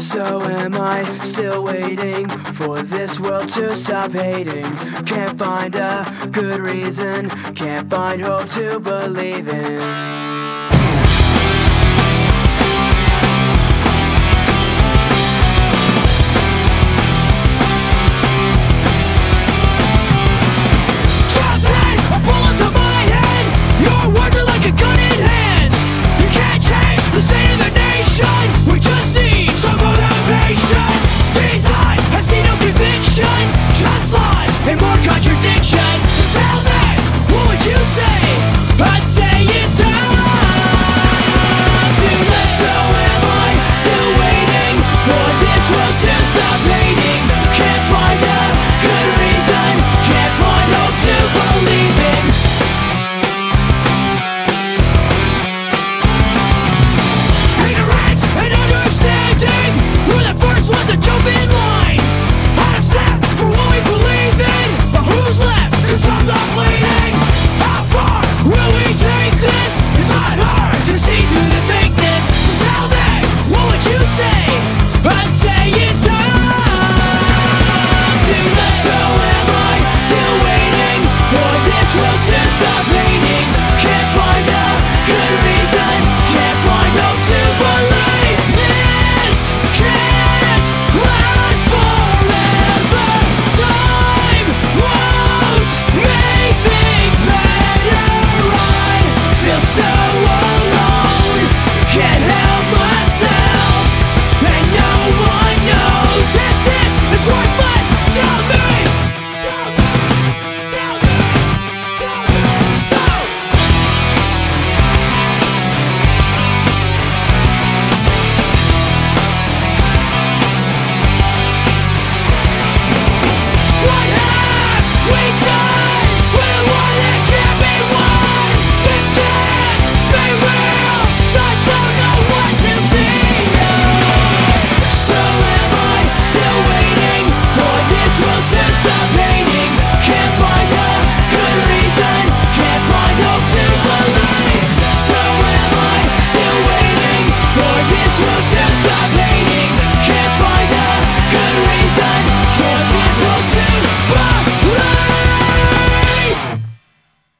So am I still waiting for this world to stop hating? Can't find a good reason, can't find hope to believe in.